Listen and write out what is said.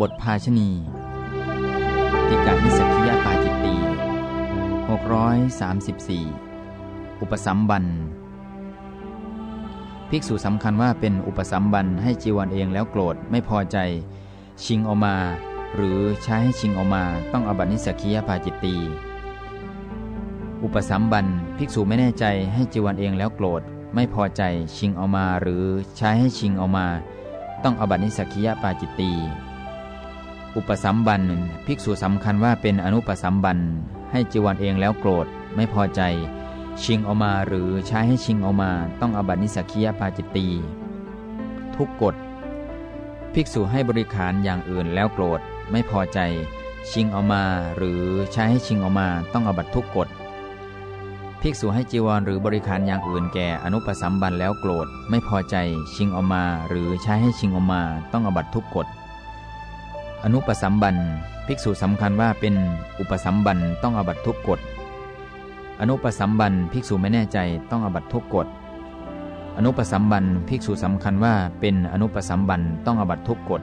บทภาชณีติกานิสักิยาปาจิตตี634 อุปสัมบัน ภิกษุสำคัญว่าเป็นอุปสัมบันให้จีวรเองแล้วโกรธไม่พอใจ ชิงออกมา หรือใช้ให้ชิงออกมาต้องอบัตินิสักิยาปาจิตตีอุปสัมบันภิกษุไม่แน่ใจให้จีวรเองแล้วโกรธ ไม่พอใจชิงเอามาหรือใช้ให้ชิงเอามา ต้องอบัตินิสักิยาปาจิตตี อุปสัมบันภิกษุสำคัญว่าเป็นอนุปสัมบันให้จีวรเองแล้วโกรธไม่พอใจ ชิงเอามาหรือใช้ให้ชิงเอามา ต้องอบัตินิสักิยาปาจิตตีทุกกฎภิกษุให้บริขารอย่างอื่นแล้วโกรธไม่พอใจ ชิงเอามาหรือใช้ให้ชิงเอามา ต้องอบัตทุกกฎภิกษุให้จีวรหรือบริขารอย่างอื่นแก่อนุปสัมบันแล้วโกรธไม่พอใจ ชิงเอามา หรือใช้ให้ชิงเอามา ต้องอบัตทุกกฎ อนุปสัมบันภิกษุสำคัญว่าเป็นอุปสัมบันต้องอบัตทุกกฎ อนุปสัมบันภิกษุไม่แน่ใจต้องอบัตทุกกฎ อนุปสัมบันภิกษุสำคัญว่าเป็นอนุปสัมบันต้องอบัตทุกกฎ